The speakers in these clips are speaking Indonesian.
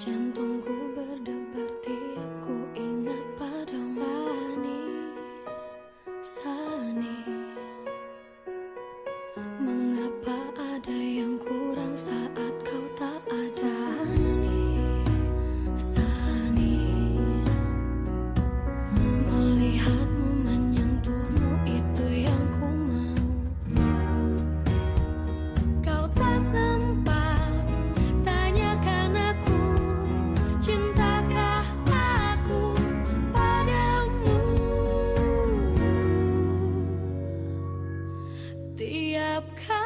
Jantungku berdebar. up.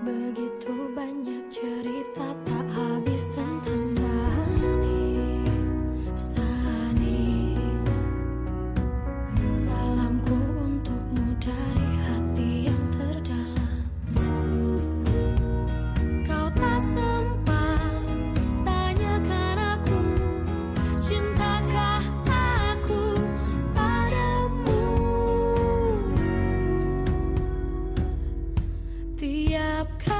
Begitu banyak cerita tak habis หยาบคา